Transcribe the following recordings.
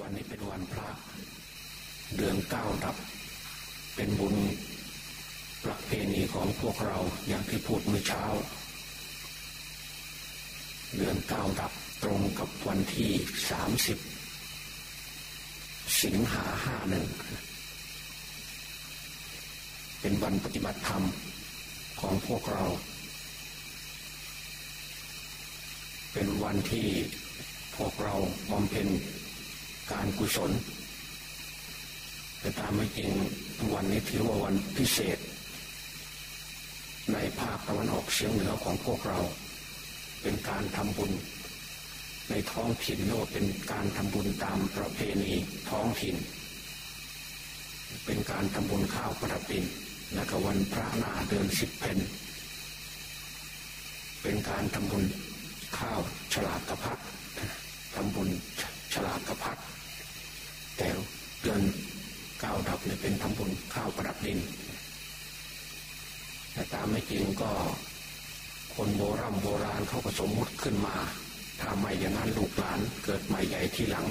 วันนี้เป็นวันพระ เดือนเก้าดับ เป็นบุญประเพณีของพวกเราอย่างที่พูดเมื่อเช้า เดือนเก้าดับตรงกับวันที่สามสิบสิงหาห้าหนึ่งเป็นวันปฏิบัติธรรมของพวกเรา เป็นวันที่พวกเราบำเพ็ญ การกุศล แต่ตามไม่จริงวันนี้ถือว่าวันพิเศษ ในภาคตะวันออกเฉียงเหนือของพวกเรา เป็นการทำบุญ ในท้องถิ่นโน้เป็นการทำบุญตามประเพณีท้องถิ่น เป็นการทำบุญข้าวประดินและก็วันพระนาเดือนสิบเพนเป็นการทำบุญข้าวฉลากกระพัดทำบุญ ฉลากกระพัดแต่เดือนเก้าดับเนี่ยเป็นทำบุญข้าวประดับดิน แต่ตามไม่จริงก็คนโบราณโบราณเขาก็สมมติขึ้นมาถ้าไม่อย่างนั้นลูกหลานเกิดใหม่ใหญ่ที่หลัง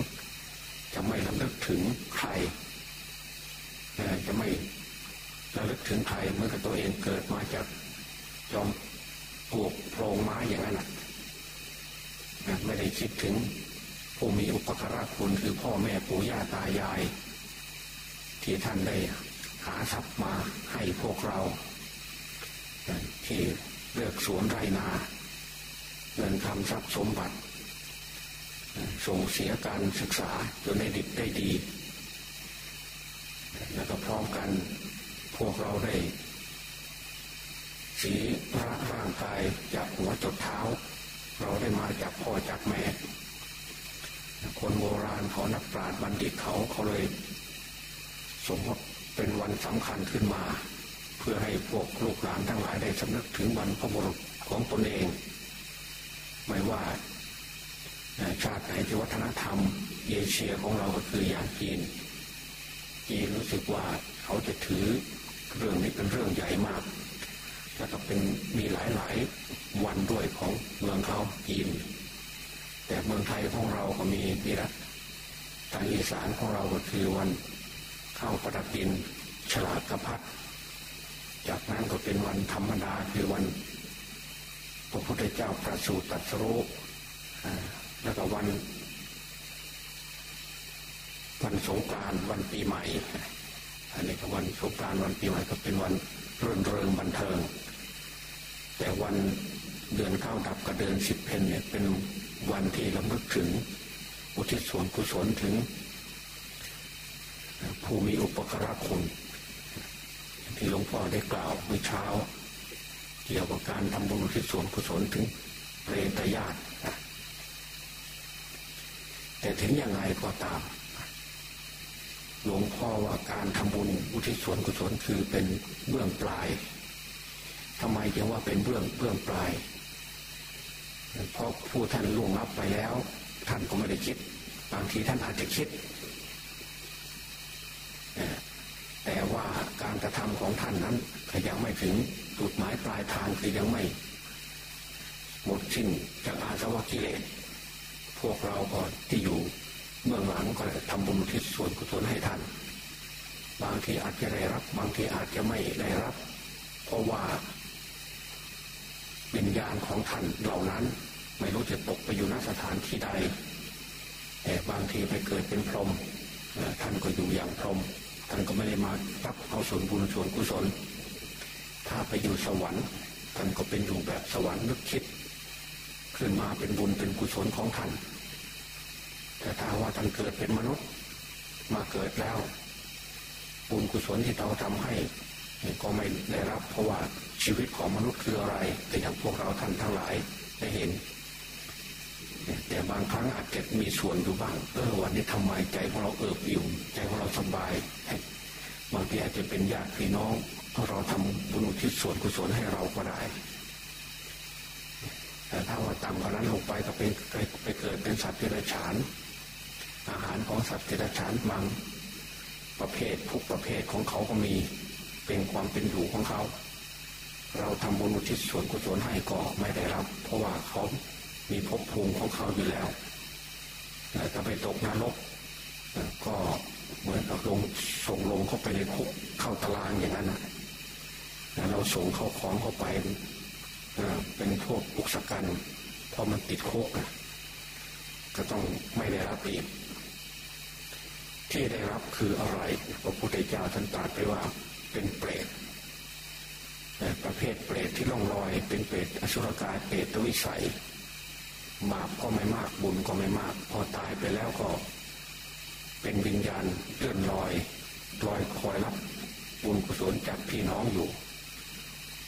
จะไม่ลำลึกถึงใครจะไม่ระลึกถึงใครเมื่อกตัวเองเกิดมาจากจอมปลวกโพรงไม้อย่างนั้นไม่ได้คิดถึง ผู้มีอุปการะคุณคือพ่อแม่ปู่ย่าตายาย ที่ท่านได้หาทรัพย์มาให้พวกเราที่เลือกสวนไรนาเงินคำทรัพย์สมบัติ ส่งเสียการศึกษาจนได้ดิบได้ดี แล้วก็พร้อมกันพวกเราได้สีพระร่างกายจากหัวจดเท้า เราได้มาจากพ่อจากแม่ คนโบราณเขานักปราชญ์บัณฑิตเขาเขาเลยสมมติเป็นวันสำคัญขึ้นมา เพื่อให้พวกลูกหลานทั้งหลายได้สำนึกถึงวันพระบรุษของตนเอง ไม่ว่าชาติไหนที่วัฒนธรรม เอเชียของเราก็คืออย่างจีนจีนรู้สึกว่าเขาจะถือเรื่องนี้เป็นเรื่องใหญ่มากแล้วก็เป็นมีหลายหลายวันด้วยของเมืองเขาจีน แต่เมืองไทยของเราก็มีนี่แหละทางอีสานของเราก็คือวันเข้าประดับดินฉลาดกระพัดจากนั้นก็เป็นวันธรรมดาคือวัน พระพุทธเจ้าประสูติตรัสรู้แล้วก็วันวันสงการวันปีใหม่ อันนี้ก็วันสงการวันปีใหม่ก็เป็นวันเรื่นเริงบันเทิง แต่วันเดือนเข้าดับกับเดือนสิบเพนเนี่ยเป็น วันที่ลำลึกถึง อุทิศส่วนกุศลถึง ผู้มีอุปการะคุณ ที่หลวงพ่อได้กล่าวเมื่อเช้า เกี่ยวกับการทำบุญอุทิศส่วนกุศลถึงเปรตญาติแต่ถึงยังไงก็ตามหลวงพ่อว่าการทำบุญอุทิศส่วนกุศลคือเป็นเบื้องปลายทำไมจึงว่าเป็นเบื้องเบื้องปลาย เพราะผู้ท่านล่วงลับไปแล้ว ท่านก็ไม่ได้คิด บางทีท่านอาจจะคิด แต่ว่าการกระทำของท่านนั้นยังไม่ถึงจุดหมายปลายทางคือยังไม่ หมดสิ้นจากอาสวะกิเลสพวกเราก็ที่อยู่เบื้องหลังก็ทำบุญทิศส่วนกุศลให้ท่าน บางทีอาจจะได้รับ บางทีอาจจะไม่ได้รับ เพราะว่า วิญญาณของท่านเหล่านั้น ไม่รู้จะตกไปอยู่ณสถานที่ใดแต่บางทีไปเกิดเป็นพรหมท่านก็อยู่อย่างพรหมท่านก็ไม่ได้มารับเอาส่วนบุญส่วนกุศล ถ้าไปอยู่สวรรค์ท่านก็เป็นอยู่แบบสวรรค์นึกคิดขึ้นมาเป็นบุญเป็นกุศลของท่าน แต่ถ้าว่าท่านเกิดเป็นมนุษย์ มาเกิดแล้ว บุญกุศลที่เราทำให้ ก็ไม่ได้รับเพราะว่าชีวิตของมนุษย์คืออะไร แต่อย่างพวกเราท่านทั้งหลายได้เห็น แต่บางครั้งอาจจะมีส่วนอยู่บ้างเออวันนี้ทำไมใจของเราเอิบอิ่มใจของเราสบายบางทีอาจจะเป็นญาติพี่น้องเราทำบุญทิศส่วนกุศลให้เราก็ได้แต่ถ้าว่าต่ำกว่านั้นลงไปก็เป็นไปเกิดเป็นสัตว์เดรัจฉาน อาหารของสัตว์เดรัจฉานบางประเภททุกประเภทของเขาก็มี เป็นความเป็นอยู่ของเขา เราทำบุญอุทิศส่วนกุศลให้ก็ไม่ได้รับ เพราะว่าเขามีภพภูมิของเขาอยู่แล้วแต่ถ้าไปตกนรกก็เหมือนเราลงส่งลงเข้าไปในคุกเข้าตารางอย่างนั้นนะเราส่งเข้าของเข้าไปเป็นพวกอุกสกันพอมันติดคุกนะก็ต้องไม่ได้รับอีกที่ได้รับคืออะไรพระพุทธเจ้าท่านตรัสไปว่า เป็นเปรตประเภทเปรตที่ล่องลอย เป็นเปรตอสุรกายเปรตวิสัยบาปก็ไม่มากบุญก็ไม่มาก พอตายไปแล้วก็ เป็นวิญญาณเลื่อนลอยลอยคอยรับบุญกุศลจากพี่น้องอยู่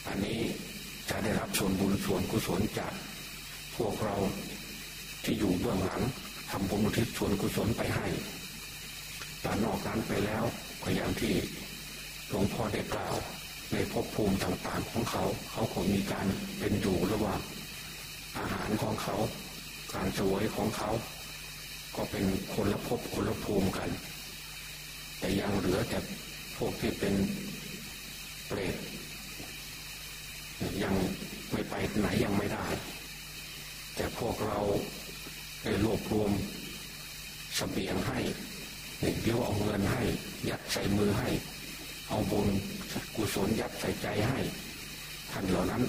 อันนี้จะได้รับส่วนบุญส่วนกุศลจากพวกเราที่อยู่เบื้องหลังทำบุญอุทิศส่วนกุศลไปให้แต่นอกนั้นไปแล้วก็อย่างที่ หลวงพ่อได้กล่าว ในภพภูมิต่างๆของเขา เขาคงมีการเป็นอยู่ระหว่างอาหารของเขา การสวยของเขา ก็เป็นคนละภพคนละภูมิกัน แต่ยังเหลือแต่พวกที่เป็นเปรตยังไม่ไปไหนยังไม่ได้ แต่พวกเราได้รวบรวมสเสบียงให้เรียวเอาเงินให้ ยัดใส่มือให้ เอาบุญกุศลยัดใส่ใจให้ท่านเหล่านั้น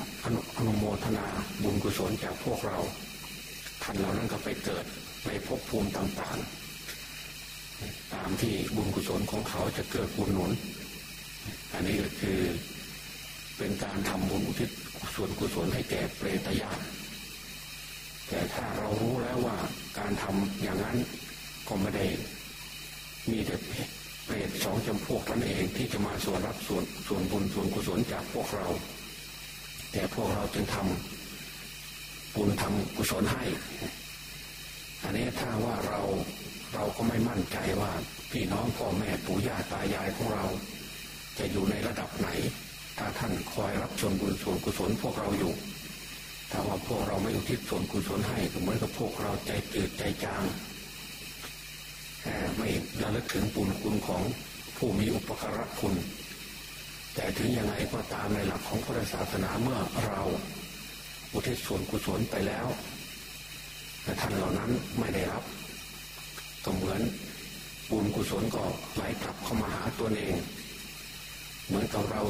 อนุโมทนาบุญกุศลจากพวกเราท่านเหล่านั้นก็ไปเกิดในภพภูมิต่างๆ ตามที่บุญกุศลของเขาจะเกิดบุญหนุน อันนี้ก็คือเป็นการทำบุญอุทิศส่วนกุศลให้แก่เปรตญาติแต่ถ้าเรารู้แล้วว่าการทำอย่างนั้นก็ไม่ได้มีแต่ เปรตสองจำพวกนั่นเองที่จะมาส่วนรับส่วนส่วนบุญส่วนกุศลจากพวกเรา แต่พวกเราจึงทำบุญทำกุศลให้ อันนี้ถ้าว่าเราเราก็ไม่มั่นใจว่าพี่น้องพ่อแม่ปู่ย่าตายายของเรา จะอยู่ในระดับไหน ถ้าท่านคอยรับชนบุญส่วนกุศลพวกเราอยู่ถ้าว่าพวกเราไม่อุทิศส่วนกุศลให้ก็เหมือนกับพวกเราใจจืดใจจาง ไม่ระลึกถึงปุญคุณของผู้มีอุปการะคุณ แต่ถึงยังไงก็ตามในหลักของพุทธศาสนาเมื่อเราอุทิศส่วนกุศลไปแล้วแต่ท่านเหล่านั้นไม่ได้รับก็เหมือนบุญกุศลก็ไหลกลับเข้ามาหาตัวเอง เหมือนกับเรา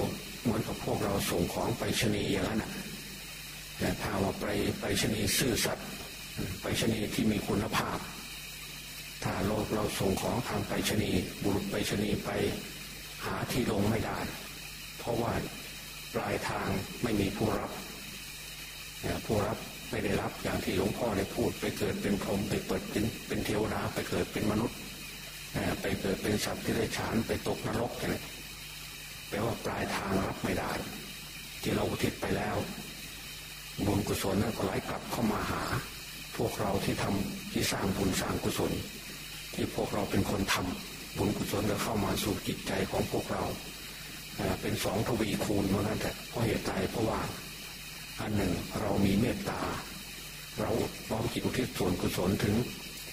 เหมือนกับพวกเราส่งของไปชนีอย่างนั้นแต่ถ้าว่าไปไปชนีซื่อสัตย์ไปชนีที่มีคุณภาพ ถ้าเราเราส่งของทางไปชนีบุรุษไปชนีไปหาที่ลงไม่ได้ เพราะว่าปลายทางไม่มีผู้รับผู้รับไม่ได้รับอย่างที่หลวงพ่อได้พูด ไปเกิดเป็นพรหมไปเปิดเป็นเป็นเทวดาไปเกิดเป็นมนุษย์ไปเกิดเป็นสัตว์ที่ได้ฉานไปตกนรกอะไรแปลว่าปลายทางรับไม่ได้ ที่เราอุทิศไปแล้วบุญกุศลนั้นก็ไหลกลับเข้ามาหา พวกเราที่ทำที่สร้างบุญสร้างกุศล ที่พวกเราเป็นคนทำบุญกุศลจะเข้ามาสู่จิตใจของพวกเราเป็นสองทวีคูณเท่านั้นแต่เพราะเหตุใดเพราะว่า อันหนึ่งเรามีเมตตา เราน้อมจิตอุทิศส่วนกุศลถึง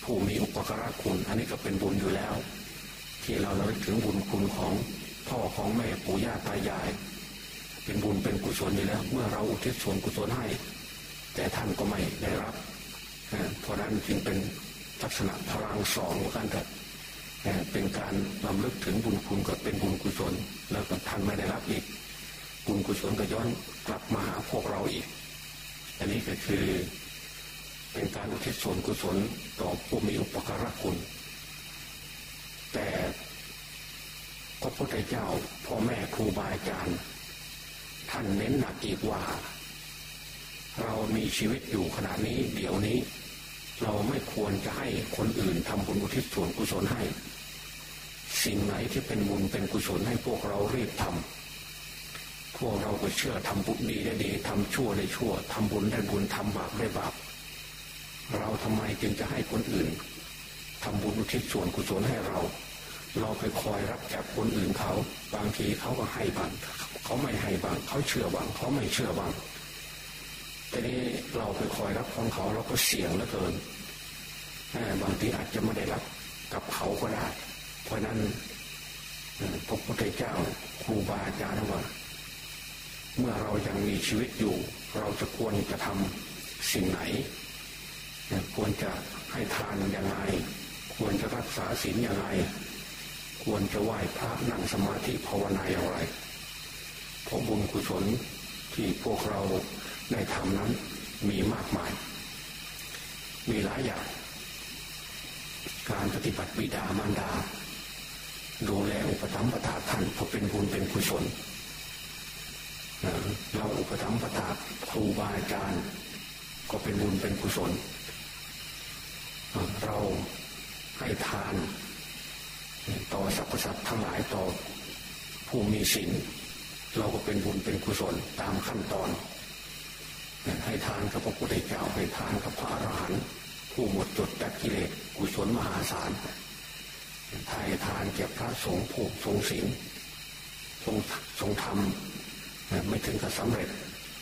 ผู้มีอุปการะคุณ อันนี้ก็เป็นบุญอยู่แล้ว ที่เราเราถึงบุญคุณของพ่อของแม่ปู่ย่าตายาย เป็นบุญเป็นกุศลอยู่แล้ว เมื่อเราอุทิศส่วนกุศลให้ แต่ท่านก็ไม่ได้รับเพราะนั้นจึงเป็น ลักษณะพลังสองกันแต่เป็นการลำลึกถึงบุญคุณก็เป็นบุญกุศล แล้วก็ท่านไม่ได้รับอีก บุญกุศลก็ย้อนกลับมาหาพวกเราอีก อันนี้ก็คือ เป็นการอุทิศส่วนกุศลต่อผู้มีอุปการะคุณ แต่พระพุทธเจ้าพ่อแม่ครูบาอาจารย์ท่านเน้นหนักอีกว่า เรามีชีวิตอยู่ขนาดนี้เดี๋ยวนี้ เราไม่ควรจะให้คนอื่นทำบุญอุทิศส่วนกุศลให้ สิ่งไหนที่เป็นบุญเป็นกุศลให้พวกเรารีบทำพวกเราก็เชื่อทำบุญดีได้ดีทำชั่วได้ชั่วทำบุญได้บุญทำบาปได้บาปเราทำไมจึงจะให้คนอื่นทำบุญอุทิศส่วนกุศลให้เรา เราไปคอยรับจากคนอื่นเขา บางทีเขาก็ให้บางเขาไม่ให้บางเขาเชื่อบางเขาไม่เชื่อบางแต่นี้เราไปคอยรับของเขาเราก็เสี่ยงเหลือเกินบางทีอาจจะไม่ได้รับกับเขาก็ได้ เพราะนั้นพระพุทธเจ้าครูบาอาจารย์ว่า เมื่อเรายังมีชีวิตอยู่ เราจะควรจะทำสิ่งไหน ควรจะให้ทานยังไง ควรจะรักษาศีลยังไงคควรจะไหว้พระนั่งสมาธิภาวนาอย่างไรเพราะบุญกุศลที่พวกเรา ได้ทำนั้นมีมากมาย มีหลายอย่าง การปฏิบัติบิดามารดา ดูแลอุปถัมภ์ทาท่านก็เป็นบุญเป็นกุศลเราอุปถัมภ์ทาครูบาอาจารย์ก็เป็นบุญเป็นกุศล เราให้ทาน ต่อสรรพสัตว์ทั้งหลายต่อผู้มีศีลเราก็เป็นบุญเป็นกุศลตามขั้นตอน ให้ทานกับพระพุทธเจ้าให้ทานกับพระอรหันต์ผู้หมดจดจากกิเลสกุศลมหาศาลทายทานเก็บพระสงฆ์ผู้ทรงศีลทรงทรงธรรมไม่ถึงกับสำเร็จ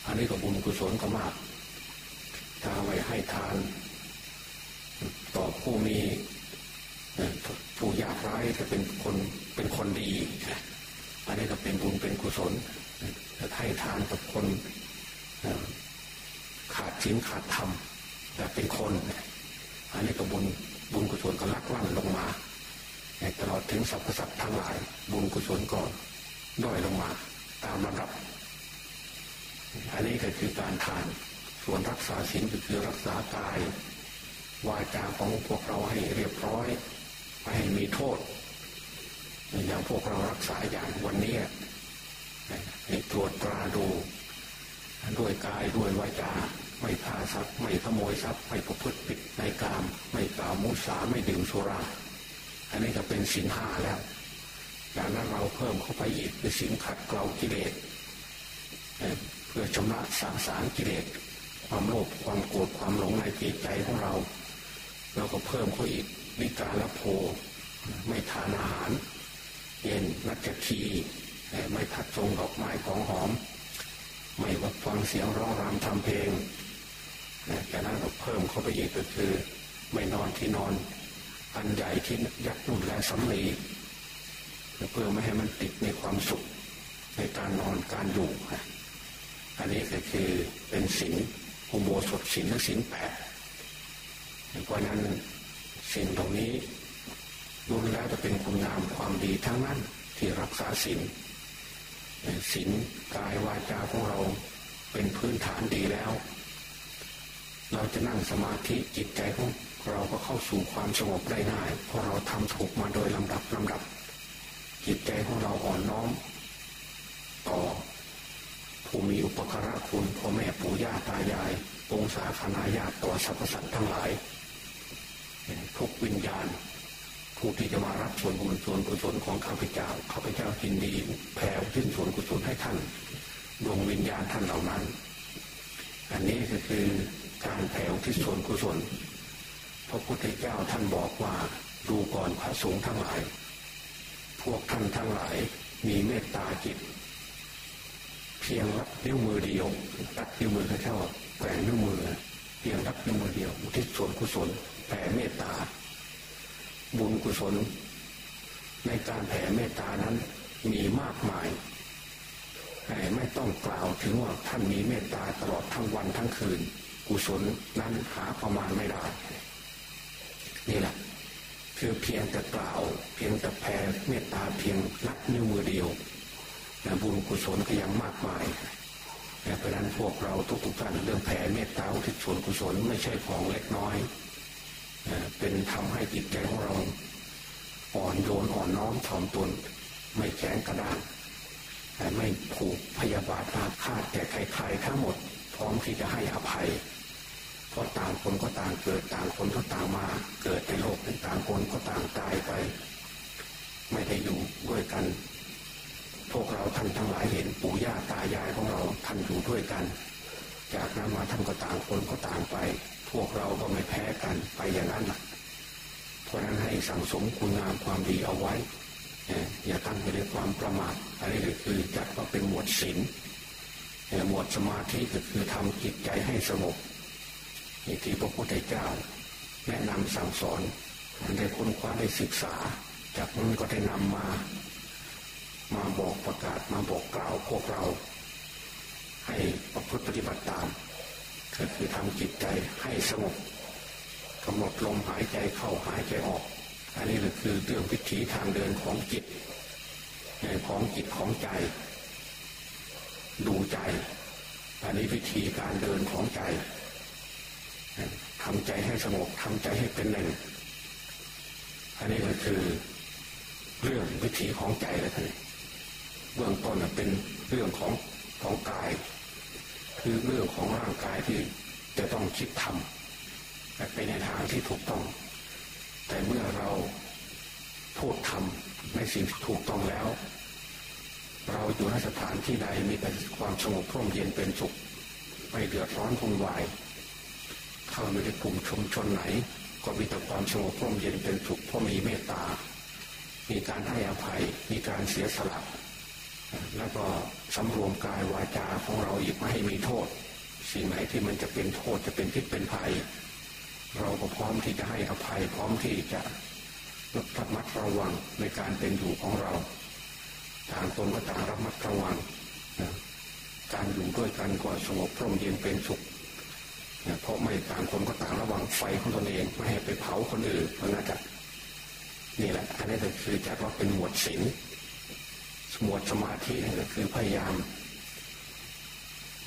อันนี้ก็บุญกุศลก็มาก ถ้าไว้ให้ทาน ต่อผู้มีผู้ยากไร้จะเป็นคนเป็นคนดี อันนี้ก็เป็นบุญเป็นกุศลให้ทานกับคน ขาดชิ้นขาดธรรมแต่เป็นคนอันนี้ก็บุญบุญกุศลก็ลักลั่นลงมาตลอดถึงสรรพสัตว์ทั้งหลาย บุญกุศลก่อนด้อยลงมา ตามระดับ อันนี้ก็คือการทาน ส่วนรักษาศีลก็คือรักษากายวาจาของพวกเราให้เรียบร้อยให้มีโทษ อย่างพวกเรารักษาอย่างวันนี้ให้ตรวจตราดู ด้วยกายด้วยวาจาไม่ฆ่าทรัพย์ไม่ขโมยทรัพย์ไม่ประพฤติผิดในกามไม่กล่าวมุสาไม่ดื่มสุราอันนี้ก็เป็นสินห้าแล้วจากนั้นเราเพิ่มเข้าไปอีกคือสินขัดเกลากิเลสเพื่อชำระสาสางกิเลสความโลภความโกรธความหลงในจิตใจของเรา เราก็เพิ่มเข้าอีกวิการละโภไม่ทานอาหาร เย็นนักจคีไม่ทัดทรงดอกไม้ของหอม ไม่วัดฟังเสียงร้องรำทำเพลงจากนั้นก็เพิ่มเข้าไปอีกก็คือ ไม่นอนที่นอนอันใหญ่ที่ยักษ์นุ่นและสำลีเพื่อไม่ให้มันติดในความสุขในการนอนการอยู่อันนี้ก็คือเป็นสินอุโบสถสินและสินแปดเพราะนั้นสิ่งตรงนี้ดูแล้วจะเป็นคุณงามความดีทั้งนั้นที่รักษาศีล ศีลกายวาจาของเราเป็นพื้นฐานดีแล้ว เราจะนั่งสมาธิจิตใจของเราก็เข้าสู่ความสงบได้ง่าย เพราะเราทำถูกมาโดยลำดับลำดับ จิตใจของเราอ่อนน้อม ต่อ ผู้มีอุปการะคุณพ่อแม่ปู่ย่าตายายองศาคณาญาติต่อสรรพสัตว์ทั้งหลายทุกวิญญาณ ผู้ที่จะมารับส่วนบุญส่วนกุศลของข้าพเจ้าข้าพเจ้ายินดีแผ่ทิ้นส่วนกุศลให้ท่านดวงวิญญาณท่านเหล่านั้น อันนี้ก็คือการแผ่ที่ส่วนกุศลพระพุทธเจ้าท่านบอกว่าดูก่อนพระสงฆ์ทั้งหลาย พวกท่านทั้งหลายมีเมตตาจิต เพียงรับนิ้วมือเดียวตัดนิ้วมือเขาเท่าแหวนนิ้วมือ เพียงรับนิ้วมือเดียวทิศส่วนกุศลแผ่เมตตา บุญกุศล ในการแผ่เมตตานั้นมีมากมายแต่ไม่ต้องกล่าวถึงว่าท่านมีเมตตาตลอดทั้งวันทั้งคืน กุศลนั้นหาประมาณไม่ได้นี่แหละคือเพียงแต่กล่าว เพียงแต่แผ่เมตตาเพียงนับนิ้วมือเดียวแต่บุญกุศลก็ยังมากมายแต่เพราะนั้นพวกเราทุกๆท่านเรื่องแผ่เมตตาอุทิศส่วนกุศลไม่ใช่ของเล็กน้อย เป็นทำให้จิตใจของเราอ่อนโยนอ่อนน้อมถ่อมตน ไม่แข็งกระด้างไม่ผูกพยาบาทอาฆาตแก่ใครๆทั้งหมด พร้อมที่จะให้อภัยเพราะต่างคนก็ต่างเกิดต่างคนก็ต่างมา เกิดในโลกต่างคนก็ต่างตายไป ไม่ได้อยู่ด้วยกัน พวกเราท่านทั้งหลายเห็นปู่ย่าตายายของเราท่านอยู่ด้วยกัน จากนั้นมาท่านก็ต่างคนก็ต่างไป พวกเราก็ไม่แพ้กันไปอย่างนั้นเพราะนั้นให้สังสมคุณงามความดีเอาไว้ อย่าตั้งไปด้วยความประมาทอันนี้ก็คือจัดว่าเป็นหมวดศีลหมวดสมาธิก็คือทำจิตใจให้สงบที่พระพุทธเจ้า แนะนำสั่งสอนได้ค้นคว้าได้ศึกษา จากนั้นก็ได้นำมา มาบอกประกาศมาบอกกล่าวพวกเรา ให้ประพฤติปฏิบัติตามก็คือทำจิตใจให้สงบกำหนดลมหายใจเข้าหายใจออก อันนี้คือเรื่องวิถีทางเดินของจิตของจิตของใจ ดูใจ อันนี้วิธีการเดินของใจทำใจให้สงบทำใจให้เป็นหนึ่ง อันนี้ก็คือเรื่องวิถีของใจเลยท่านเบื้องต้นเป็นเรื่องของ ของกาย คือเรื่องของร่างกายที่จะต้องคิดทำไปในทางที่ถูกต้อง แต่เมื่อเราพูดทำในสิ่งที่ถูกต้องแล้ว เราอยู่ในสถานที่ใดมีแต่ความสงบร่มเย็นเป็นสุขไม่เดือดร้อนวุ่นวายเข้าไปในกลุ่มชุมชนไหน ก็มีแต่ความสงบร่มเย็นเป็นสุขเพราะมีเมตตา มีการให้อภัย มีการเสียสละ แล้วก็สำรวมกายวาจาของเราอีกไม่ให้มีโทษ สิ่งไหนที่มันจะเป็นโทษจะเป็นพิษเป็นภัย เราก็พร้อมที่จะให้อภัยพร้อมที่จะระมัดระวังในการเป็นอยู่ของเรา ต่างตนก็ต่างระมัดระวังการอยู่ด้วยกันก็สงบร่มเย็นเป็นสุขเพราะไม่ต่างคนก็ต่างระวังไฟของตนเองไม่ให้ไปเผาคนอื่นเพราะนั้นจะนี่แหละอันนี้ก็คือจัดว่าเป็นหมวดศีล หมวดสมาธิก็คือพยายาม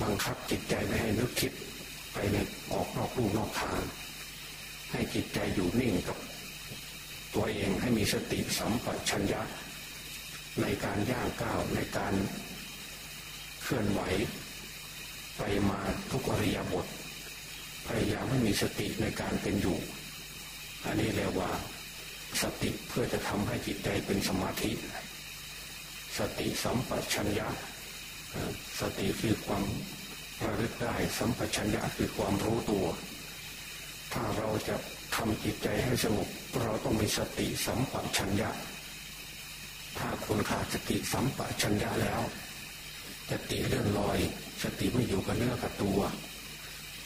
บังคับจิตใจไม่ให้นึกคิดไปในออกนอกลู่นอกทาง ให้จิตใจอยู่นิ่งกับ ตัวเองให้มีสติสัมปชัญญะ ในการย่างก้าวในการเคลื่อนไหว ไปมาทุกอริยบท พยายามให้มีสติในการเป็นอยู่ อันนี้เรียกว่าสติเพื่อจะทำให้จิตใจเป็นสมาธิ สติสัมปชัญญะสติคือความระลึกได้สัมปชัญญะคือความรู้ตัว ถ้าเราจะทำจิตใจให้สงบเราต้องมีสติสัมปชัญญะ ถ้าคนขาดสติสัมปชัญญะแล้วสติเลื่อนลอย สติไม่อยู่กับเนื้อกับตัว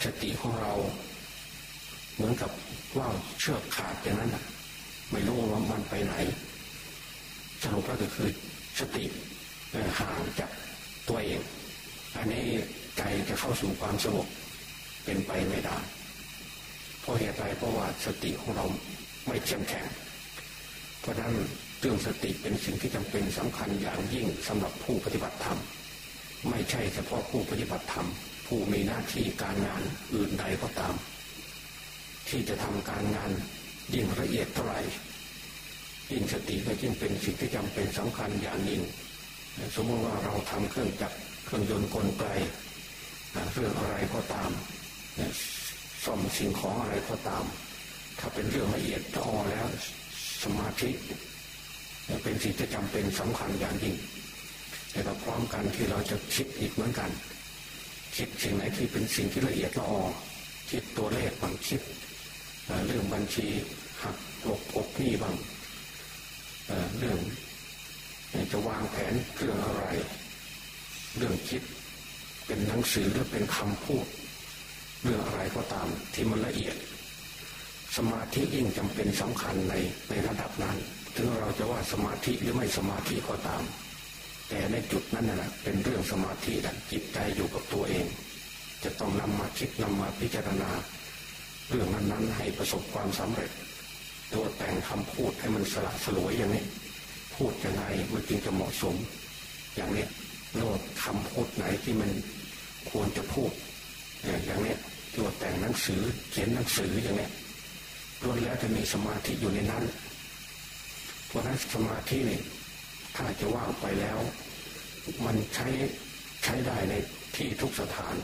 สติของเรา เหมือนกับว่าเชือกขาดอย่างนั้นไม่รู้ว่ามันไปไหนสรุปก็คือ สติห่างจากตัวเอง อันนี้ใจจะเข้าสู่ความสงบเป็นไปไม่ได้เพราะเหตุใดเพราะว่าสติของเราไม่เข้มแข็ง เพราะนั้นเรื่องสติเป็นสิ่งที่จำเป็นสำคัญอย่างยิ่งสำหรับผู้ปฏิบัติธรรม ไม่ใช่เฉพาะผู้ปฏิบัติธรรม ผู้มีหน้าที่การงานอื่นใดก็ตาม ที่จะทำการงานยิ่งละเอียดเท่าไหร่ ยิ่งสติก็ยิ่งเป็นสิ่งที่จำเป็นสำคัญอย่างยิ่ง สมมติว่าเราทำเครื่องจักรเครื่องยนต์กลไกเรื่องอะไรก็ตามซ่อมสิ่งของอะไรก็ตาม ถ้าเป็นเรื่องละเอียดต่อแล้วสมาธิเป็นสิ่งที่จำเป็นสำคัญอย่างยิ่ง แต่ก็พร้อมกันที่เราจะคิดอีกเหมือนกัน คิดสิ่งไหนที่เป็นสิ่งที่ละเอียดละออคิดตัวเลขบางคิดเรื่องบัญชีหักลบกบนี้บาง เรื่องจะวางแผนเรื่องอะไร เรื่องคิดเป็นหนังสือหรือเป็นคำพูด เรื่องอะไรก็ตามที่มันละเอียด สมาธิยิ่งจำเป็นสำคัญในในระดับนั้น ถึงเราจะว่าสมาธิหรือไม่สมาธิก็ตาม แต่ในจุดนั้นน่ะเป็นเรื่องสมาธินจิตใจอยู่กับตัวเอง จะต้องนำมาคิดนำมาพิจารณา เรื่องนั้นๆให้ประสบความสำเร็จ ตัวแต่งคำพูดให้มันสละสลวยอย่างนี้ พูดยังไงมันจึงจะเหมาะสม อย่างนี้โลดคำพูดไหนที่มันควรจะพูดอย่างนี้ตัวแต่งหนังสือเขียนหนังสืออย่างนี้ล้วนแล้วจะมีสมาธิอยู่ในนั้นเพราะนั้นสมาธินี่ถ้าจะว่างไปแล้ว มันใช้ใช้ได้ในที่ทุกสถาน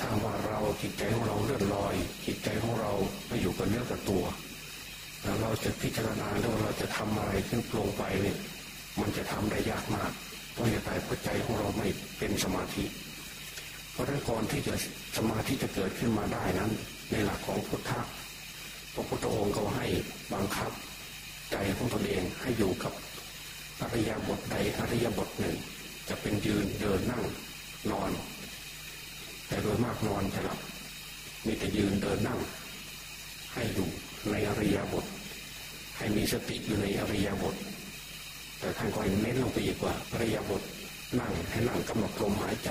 ถ้าว่าเราจิตใจของเราเลื่อนลอย จิตใจของเราไม่อยู่กับเนื้อกับตัวแล้วเราจะพิจารณาแล้วเราจะทำอะไรขึ้นลงไปเนี่ยมันจะทำได้ยากมากเพราะเหตุใดเพราะใจของเราไม่เป็นสมาธิ เพราะนั้นก่อนที่จะสมาธิจะเกิดขึ้นมาได้นั้น ในหลักของพุทธะพระพุทธองค์ก็ให้บังคับ ใจของตนเองให้อยู่กับอริยบทใดอริยบทหนึ่ง จะเป็นยืนเดินนั่งนอน แต่โดยมากนอนจะหลับมีแต่ยืนเดินนั่ง ให้อยู่ในอริยบท ให้มีสติอยู่ในอริยบท แต่ท่านก็เน้นลงไปอีกว่าอริยบทนั่งให้นั่งกำหนดลมหายใจ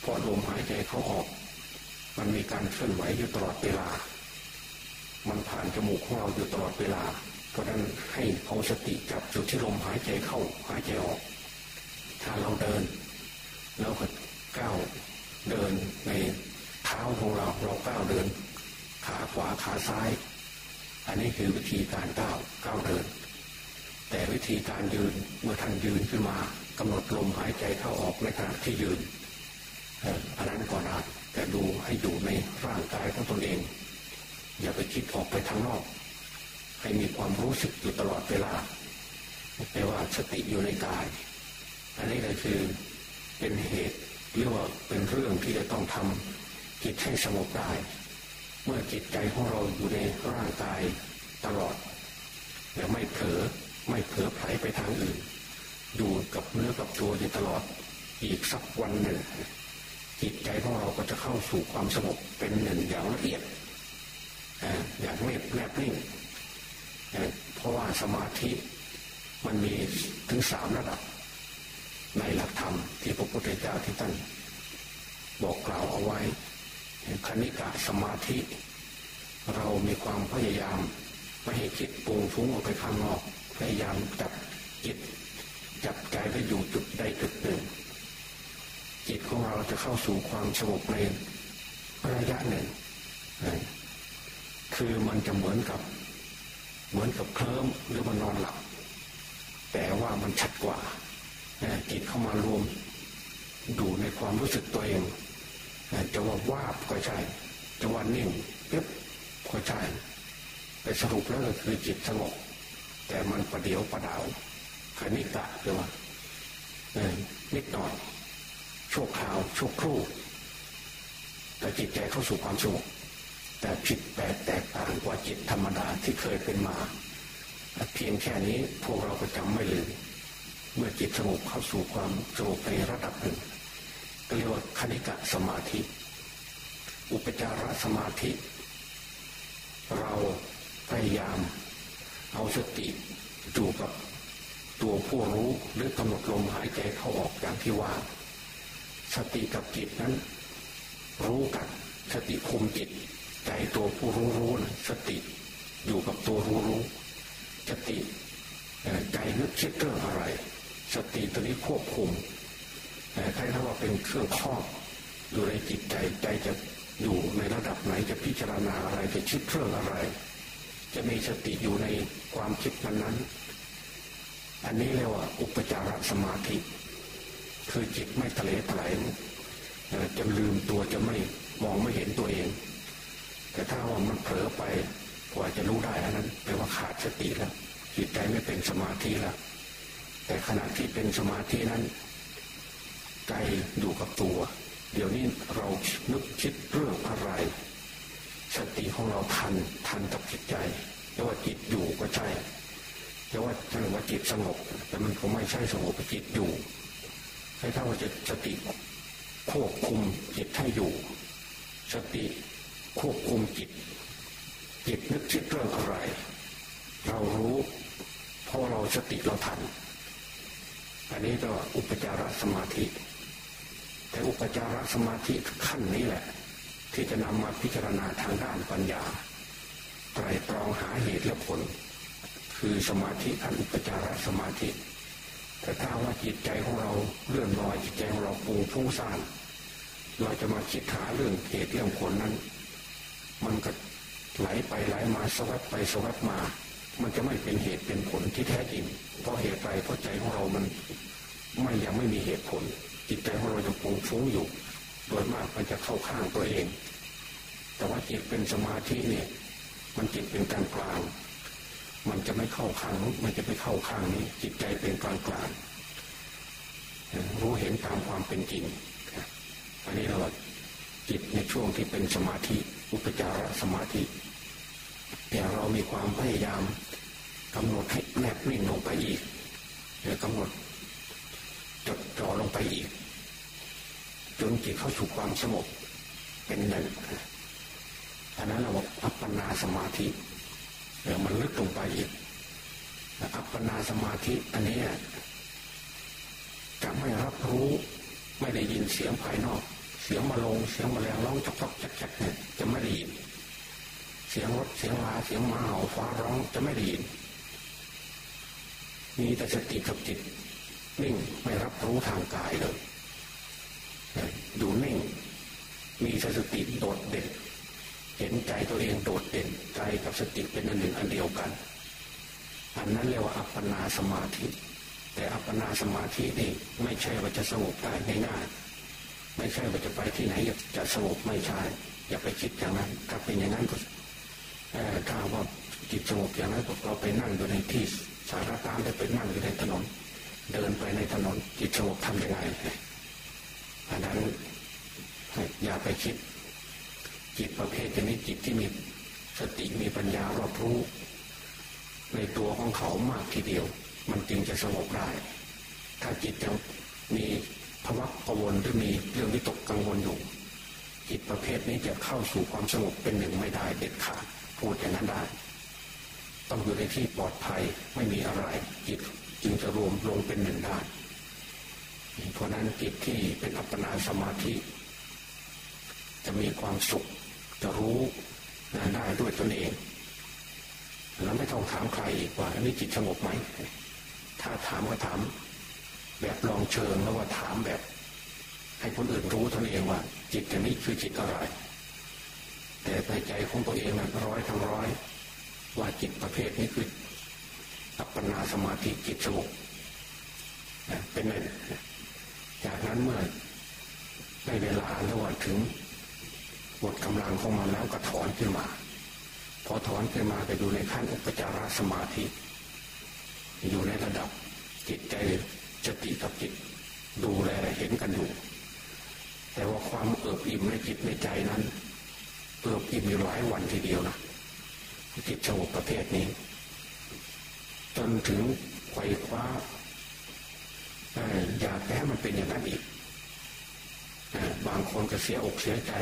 เพอลมหายใจเขาออก มันมีการเคลื่อนไหวอยู่ตลอดเวลา มันผ่านจมูกของเราอยู่ตลอดเวลา เพราะนั้นให้เอาสติจับจุดที่ลมหายใจเข้าหายใจออก ถ้าเราเดินเราก็ก้าว เดินในเท้าของเราเราก้าวเดิน ขาขวาขาซ้าย อันนี้คือวิธีการก้าวก้าวเดิน แต่วิธีการยืนเมื่อท่านยืนขึ้นมากำหนดลมหายใจเข้าออกในขณะที่ยืนอันนั้นก่อนอาจแต่ดูให้อยู่ในร่างกายของตนเอง อย่าไปคิดออกไปทางนอก ให้มีความรู้สึกอยู่ตลอดเวลาแปลว่าสติอยู่ในกาย อันนี้ก็คือเป็นเหตุ หรือว่าเป็นเรื่องที่จะต้องทำจิตให้สงบได้ เมื่อจิตใจของเราอยู่ในร่างกายตลอดอย่าไม่เผลอไม่เผลอไผลไปทางอื่น อยู่กับเนื้อกับตัวอยู่ตลอด อีกสักวันหนึ่ง จิตใจของเราก็จะเข้าสู่ความสงบเป็นหนึ่งอย่างละเอียดอย่างไม่แนบนิ่งเพราะว่าสมาธิมันมีถึงสามระดับ ในหลักธรรมที่พระพุทธเจ้าที่ท่านบอกกล่าวเอาไว้คณิกะสมาธิ เรามีความพยายามไม่ให้คิดปูงฟุ้งออกไปข้างนอกพยายามจับจิต จับใจไปอยู่จุดใดจุดหนึ่ง จิตของเราจะเข้าสู่ความสงบในระยะหนึ่ง คือมันจะเหมือนกับ เหมือนกับเคลิ้มหรือมันนอนหลับ แต่ว่ามันชัดกว่า จิตเข้ามารวมดูในความรู้สึกตัวเองจะว่าวาบก็ใช่จะว่านิ่งปึ๊บก็ใช่แต่สรุปแล้วก็คือจิตสงบแต่มันประเดียวประดาวคณิกะหรือว่านิดหน่อยชั่วคราวชั่วครู่แต่จิตใจเข้าสู่ความสงบแต่ผิดแปลกแตกต่างกว่าจิตธรรมดาที่เคยเป็นมา เพียงแค่นี้พวกเราก็จำไม่ลืม เมื่อจิตสงบเข้าสู่ความสงบในระดับหนึ่งก็เรียกว่าคณิกะสมาธิ อุปจารสมาธิ เราพยายามเอาสติอยู่กับตัวผู้รู้หรือกำหนดลมหายใจเข้าออกอย่างที่ว่า สติกับจิตนั้น รู้กันสติคุมจิตใจตัวผู้รู้รู้นะสติอยู่กับตัวรู้รู้สติใจนึกคิดเรื่องอะไร สติตัวนี้ควบคุมใครถ้าว่าเป็นเครื่องครอบอยู่ในจิตใจใจจะอยู่ในระดับไหนจะพิจารณาอะไรจะคิดเรื่องอะไร จะมีสติอยู่ในความคิดนั้นนั้น อันนี้เรียกว่าอุปจารสมาธิ คือจิตไม่ทะเลถลายจะลืมตัวจะไม่มองไม่เห็นตัวเอง แต่ถ้าว่ามันเผลอไปกว่าจะรู้ได้อันนั้นแปลว่าขาดสติแล้วจิตใจไม่เป็นสมาธิแล้ว แต่ขณะที่เป็นสมาธินั้นใจอยู่กับตัว เดี๋ยวนี้เรานึกคิดเรื่องอะไร สติของเราทันทันกับจิตใจแต่ว่าจิตอยู่ก็ใช่จะว่าจะว่าจิตสงบแต่มันก็ไม่ใช่สงบจิตอยู่ให้ถ้าว่าจะสติควบคุมจิตให้อยู่ สติควบคุมจิต จิตนึกคิดเรื่องอะไร เรารู้เพราะเราสติเราทัน อันนี้ก็อุปจารสมาธิ แต่อุปจารสมาธิขั้นนี้แหละ ที่จะนำมาพิจารณาทางด้านปัญญาไตรตรองหาเหตุและผล คือสมาธิอันอุปจารสมาธิ แต่ถ้าว่าจิตใจของเราเลื่อนลอยจิตใจของเราปูฟุ้งซ่านเราจะมาคิดหาเรื่องเหตุเรื่องผลนั้น มันก็ไหลไปไหลมาสวับไปสวับมา มันจะไม่เป็นเหตุเป็นผลที่แท้จริง เพราะเหตุไรเพราะใจของเรามันไม่ยังไม่มีเหตุผล จิตใจของเราจะปูฟุ้งอยู่ โดยมากมันจะเข้าข้างตัวเอง แต่ว่าจิตเป็นสมาธิเนี่ยมันจิตเป็นกลางกลางมันจะไม่เข้าข้างนู้นมันจะไม่เข้าข้างนี้ จิตใจเป็นกลางกลางรู้เห็นตามความเป็นจริงอันนี้เราจิตในช่วงที่เป็นสมาธิอุปจารสมาธิแต่เรามีความพยายาม กำหนดให้แนบนิ่งลงไปอีกกำหนดจดจ่อลงไปอีก จนจิตเข้าสู่ความสงบเป็นหนึ่งอันนั้นเราบอกอัปปนาสมาธิเดี๋ยวมันลึกลงไปอีกอัปปนาสมาธิอันนี้จะไม่รับรู้ไม่ได้ยินเสียงภายนอก เสียงมาลงเสียงมาแรงร้องจกจกจักจักเนี่ยจะไม่ได้ยิน เสียงรถเสียงลาเสียงมาเห่าฟ้าร้องจะไม่ได้ยิน มีแต่สติกับจิตนิ่งไม่รับรู้ทางกายเลยอยู่นิ่ง มีสติโดดเด่น เห็นใจตัวเองโดดเด่นใจกับสติเป็นอันหนึ่งอันเดียวกัน อันนั้นเรียกว่าอัปปนาสมาธิ แต่อัปปนาสมาธินี่ไม่ใช่ว่าจะสงบได้ง่ายๆไม่ใช่ว่าจะไปที่ไหนจะสงบไม่ใช่อย่าไปคิดอย่างนั้นถ้าเป็นอย่างนั้นก็ถ้าว่าจิตสงบอย่างนั้นเราไปนั่งอยู่ในที่ สารตามได้ไปนั่งอยู่ในถนน เดินไปในถนนจิตสงบทำยังไงอันนั้นอย่าไปคิด จิตประเภทนี้จิตที่มีสติมีปัญญารอบรู้ในตัวของเขามากทีเดียว มันจึงจะสงบได้ถ้าจิตยังมีภาวะกังวลหรือมีเรื่องวิตกกังวลอยู่จิตประเภทนี้จะเข้าสู่ความสงบเป็นหนึ่งไม่ได้เด็ดขาดพูดอย่างนั้นได้ต้ อยู่ในที่ปลอดภัยไม่มีอะไรจิตจึงจะรวมลงเป็นหนึ่งได้เพราะนั้นจิตที่เป็นอัปปนาสมาธิ จะมีความสุขจะรู้ได้ด้วยตนเอง แล้วไม่ต้องถามใครอีกว่าอันนี้จิตสงบไหม ถ้าถามก็ถาม แบบลองเชิงแล้วว่าถามแบบ ให้คนอื่นรู้ตนเองว่า จิตอันนี้คือจิตอะไร แต่ในใจของตัวเองนั้นร้อยทั้งร้อย ว่าจิตประเภทนี้คืออัปปนาสมาธิจิตสงบเป็นไงจากนั้นเมื่อในเวลาแล้วว่าถึงหมดกำลังของมันแล้วก็ถอนขึ้นมา พอถอนขึ้นมาไปดูในขั้นอุปจารสมาธิ อยู่ในระดับจิตใจจติกับจิตดูแลเห็นกันอยู่ แต่ว่าความเอิบอิ่มในจิตในใจนั้นเอิบอิ่มอยู่หลายวันทีเดียวนะ จิตสงบประเภทนี้ จนถึงไขว่คว้าอยากให้มันเป็นอย่างนั้นอีกบางคนก็เสียอกเสียใจ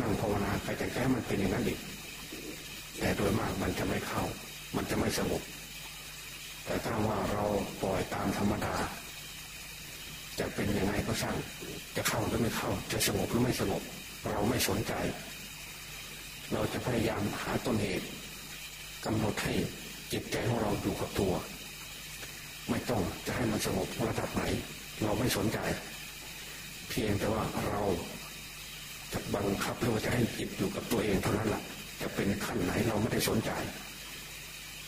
นั่งภาวนาไปแต่แค่มันเป็นอย่างนั้นอีกแต่โดยมากมันจะไม่เข้า มันจะไม่สงบแต่ถ้าว่าเราปล่อยตามธรรมดา จะเป็นยังไงก็ช่างจะเข้าหรือไม่เข้า จะสงบหรือไม่สงบ เราไม่สนใจ เราจะพยายามหาต้นเหตุกำหนดให้จิตใจของเราอยู่กับตัว ไม่ต้องจะให้มันสงบระดับไหน เราไม่สนใจ เพียงแต่ว่าเราจะบังคับหรือว่าจะให้จิตอยู่กับตัวเองเท่านั้นแหละจะเป็นขั้นไหนเราไม่ได้สนใจ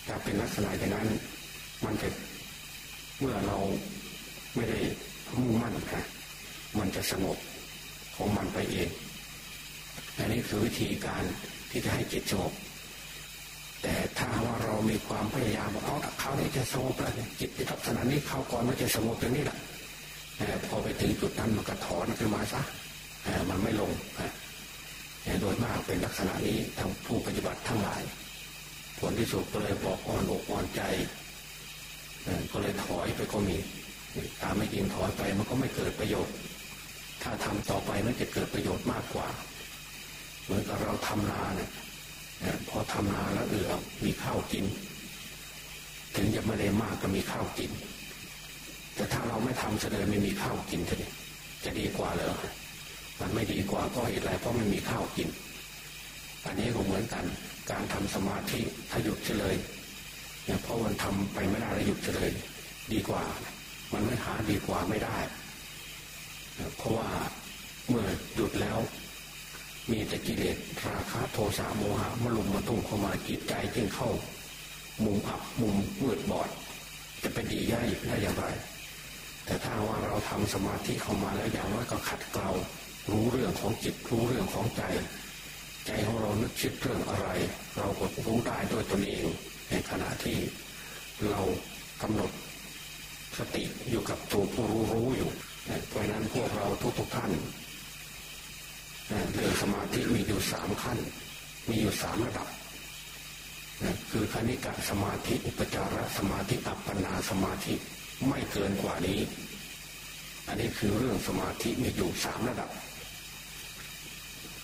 ถ้าเป็นลักษณะอย่างนั้น มันจะเมื่อเราไม่ได้มุ่งมั่นนะมันจะสงบของมันไปเองอันนี้คือวิธีการ ที่จะให้จิตสงบแต่ถ้าว่าเรามีความพยายามว่าเอาเขานี้จะสงบแล้วจิตในลักษณะนี้เข้าก่อนมันจะสงบตรงนี้แหละพอไปถึงจุดนั้นมันก็ถอนขึ้นมาซะมันไม่ลงโดยมากเป็นลักษณะนี้ทางผู้ปฏิบัติทั้งหลาย ผลที่สุดก็เลยบอกอ่อนอกอ่อนใจก็เลยถอยไปก็มีตามไม่จริงถอยไปมันก็ไม่เกิดประโยชน์ ถ้าทำต่อไปมันจะเกิดประโยชน์มากกว่า เหมือนกับเราทำนาเนี่ยพอทำนาแล้วเออมีข้าวกิน ถึงจะไม่ได้มากก็มีข้าวกิน แต่ถ้าเราไม่ทำเฉลยไม่มีข้าวกินจะจะดีกว่าเหรอมันไม่ดีกว่าก็เหตุไรเพราะไมันมีข้าวกิน อันนี้ก็เหมือนกัน การทำสมาธิถ้าหยุดเฉลยเนี่ยเพราะมันทำไปไม่ได้แล้วหยุดเฉลย ดีกว่า มันไม่หาดีกว่าไม่ได้ เพราะว่าเมื่อหยุดแล้ว มีแต่กิเลสราคะโทสะโมหะมาลุมมาตุ้มเข้ามาจิตใจจึงเข้า มุมอับมุมมืดบอด จะเป็นดีย่ายได้อย่างไร แต่ถ้าว่าเราทำสมาธิเข้ามาแล้วอย่างน้อยก็ขัดเกลารู้เรื่องของจิตรู้เรื่องของใจ ใจของเรานึกคิดเรื่องอะไร เราก็รู้ได้ด้วยตนเองในขณะที่เรากำหนดสติอยู่กับตัวผู้รู้รู้อยู่เพราะนั้นพวกเราทุกๆท่าน เรื่องสมาธิมีอยู่สามขั้น มีอยู่สามระดับคือคณิกะสมาธิ อุปจารสมาธิอัปปนาสมาธิไม่เกินกว่านี้ อันนี้คือเรื่องสมาธิมีอยู่สามระดับ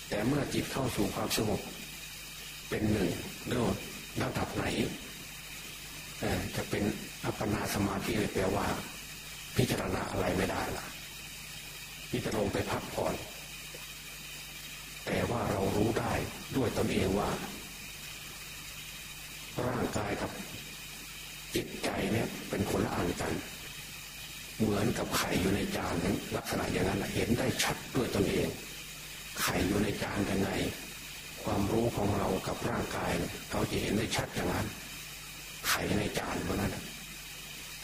แต่เมื่อจิตเข้าสู่ความสงบเป็นหนึ่งเรื่องระดับไหนจะเป็นอัปปนาสมาธิเลยแปลว่า พิจารณาอะไรไม่ได้ละพิจารณาไปพักผ่อน แต่ว่าเรารู้ได้ด้วยตนเองว่า ร่างกายกับจิตใจเนี่ยเป็นคนละอันกัน เหมือนกับไข่อยู่ในจานนั้นลักษณะอย่างนั้นเห็นได้ชัดด้วยตนเอง ไข่อยู่ในจานยังไง ความรู้ของเรากับร่างกายเราจะเห็นได้ชัดอย่างนั้น ไข่ในจานเพราะนั้น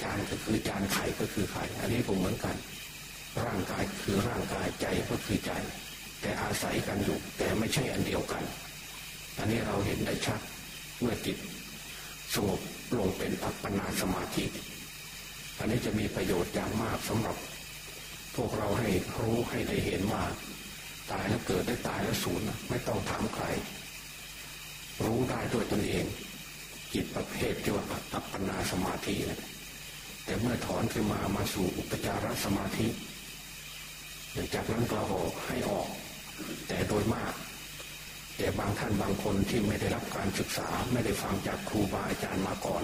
จานก็คือจานไข่ก็คือไข่ อันนี้ก็เหมือนกัน ร่างกายคือร่างกายใจก็คือใจ แต่อาศัยกันอยู่แต่ไม่ใช่อันเดียวกัน อันนี้เราเห็นได้ชัดเมื่อจิตสงบลงเป็นอัปปนาสมาธิ อันนี้จะมีประโยชน์อย่างมากสำหรับ พวกเราให้รู้ให้ได้เห็นว่าตายแล้วเกิดได้ตายแล้วสูญไม่ต้องถามใคร รู้ได้ด้วยตนเอง จิตประเภทที่ว่าอัปปนาสมาธินะแต่เมื่อถอนขึ้นมามาสู่อุปจารสมาธิจากนั้นก็ให้ออก แต่โดยมาก แต่บางท่านบางคนที่ไม่ได้รับการศึกษาไม่ได้ฟังจากครูบาอาจารย์มาก่อน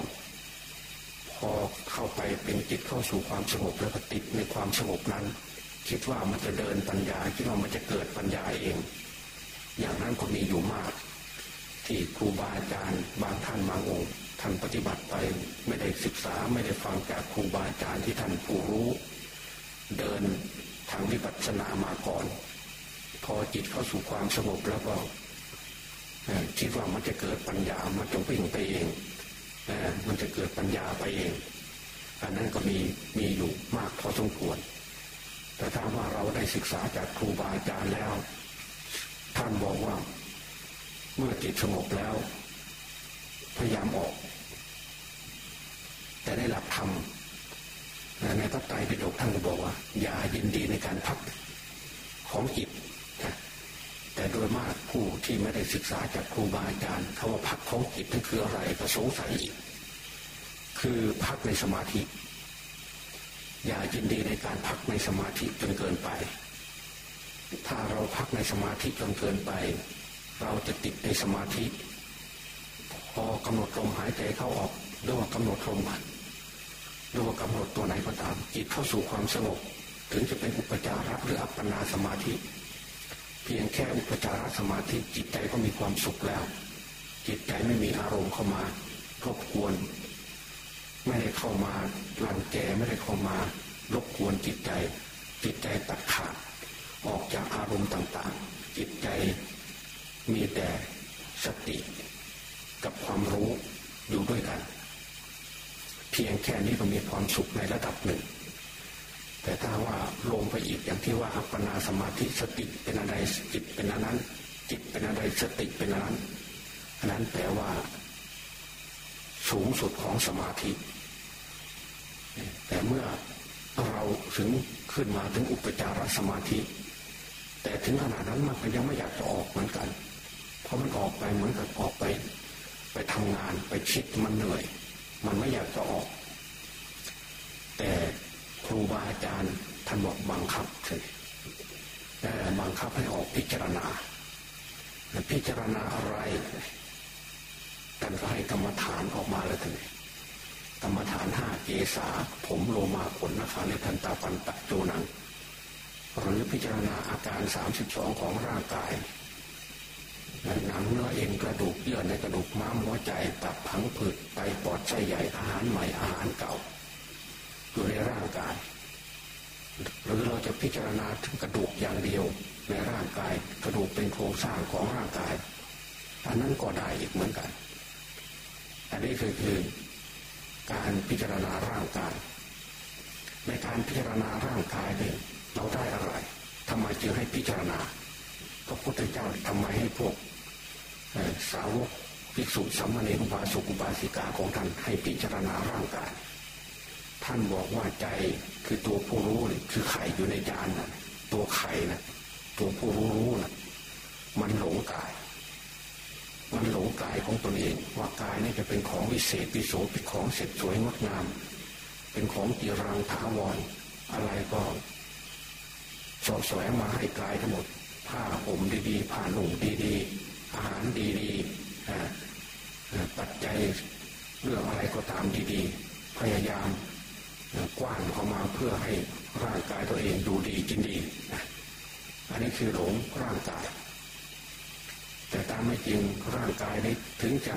พอเข้าไปเป็นจิตเข้าสู่ความสงบแล้วก็ติดในความสงบนั้น คิดว่ามันจะเดินปัญญาคิดว่ามันจะเกิดปัญญาเอง อย่างนั้นก็มีอยู่มาก ที่ครูบาอาจารย์บางท่านบางองค์ท่านปฏิบัติไปไม่ได้ศึกษาไม่ได้ฟังจากครูบาอาจารย์ที่ท่านผู้รู้ เดินทางวิปัสสนามาก่อน พอจิตเข้าสู่ความสงบแล้วก็คิดว่ามันจะเกิดปัญญามันจะวิ่งไปเองมันจะเกิดปัญญาไปเองอันนั้นก็มีมีอยู่มากพอสมควร แต่ถ้าว่าเราได้ศึกษาจากครูบาอาจารย์แล้ว ท่านบอกว่า เมื่อจิตสงบแล้ว พยายามออก แต่ได้หลักธรรมในพระไตรปิฎกท่านก็บอกว่า อย่ายินดีในการพักของจิตแต่โดยมากผู้ ที่ไม่ได้ศึกษาจากครูบาอาจารย์เขาว่าพักของจิตนั่นคืออะไรก็สงสัยอีกคือพักในสมาธิ อย่ายินดีในการพักในสมาธิจนเกินไป ถ้าเราพักในสมาธิจนเกินไป เราจะติดในสมาธิ พอกำหนดลมหายใจเข้าออกหรือว่ากำหนดลมหรือว่ากำหนดตัวไหนก็ตามจิตเข้าสู่ความสงบถึงจะเป็นอุปจาระหรืออัปปนาสมาธิ เพียงแค่อุปจารสมาธิจิตใจก็มีความสุขแล้ว จิตใจไม่มีอารมณ์เข้ามารบกวน ไม่ได้เข้ามาหลังแกไม่ได้เข้ามารบกวนจิตใจ จิตใจตัดขาดออกจากอารมณ์ต่างๆ จิตใจมีแต่สติกับความรู้อยู่ด้วยกัน เพียงแค่นี้ก็มีความสุขในระดับหนึ่ง แต่ถ้าว่าลงไปอีกอย่างที่ว่าอัปปนาสมาธิสติเป็นอะไรจิตเป็นอันนั้น จิตเป็นอะไรสติเป็นอันนั้นอันนั้นแปลว่า สูงสุดของสมาธิ แต่เมื่อเราถึงขึ้นมาถึงอุปจารสมาธิ แต่ถึงขนาดนั้นมันก็ยังไม่อยากจะออกเหมือนกัน เพราะมันออกไปเหมือนกับออกไป ไปทำงานไปชิดมันเหนื่อย มันไม่อยากจะออก จารย์ท่านบอกบังคับเลยบังคับให้ออกพิจารณา พิจารณาอะไรท่านก็ให้กรรมฐานออกมาแล้วท่านกรรมฐานห้าเกษาผมโลมาขนนะคะในทันตาปันตะโจนังหรือพิจารณาอาการสามสิบสองของร่างกายหนังเนื้อเอ็นกระดูกเยื่อในกระดูกม้ามหัวใจตับพังผืดไตปอดไส้ใหญ่อาหารใหม่อาหารเก่าอยู่ในร่างกาย หรือเราจะพิจารณาถึงกระดูกอย่างเดียวในร่างกายกระดูกเป็นโครงสร้างของร่างกายอันนั้นก็ได้อีกเหมือนกัน อันนี้คือคือการพิจารณาร่างกาย ในการพิจารณาร่างกายเนี่ยเราได้อะไรทำไมจึงให้พิจารณาพระพุทธเจ้าทำไมให้พวกสาวกภิกษุสัมมาเนรุบาสุกุบาสิกาของท่านให้พิจารณาร่างกาย ท่านบอกว่าใจคือตัวผู้รู้นี่คือไข่อยู่ในจานนะตัวไข่นะตัวผู้รู้รู้นะมันหลงกาย มันหลงกายของตนเอง ว่ากายนี่จะเป็นของวิเศษวิโสเป็นของเสร็จสวยงดงาม เป็นของจีรังถาวรอะไรก็สอดแสวงมาให้กายทั้งหมด ผ้าห่มดีๆผ้าหนุ่มดีๆ อาหารดีๆปัจจัยเรื่องอะไรก็ตามดีๆ พยายาม กว้างออกมาเพื่อให้ร่างกายตัวเองดูดีกินดี อันนี้คือหลงร่างกาย แต่ตามไม่จริงร่างกายนี้ถึงจะ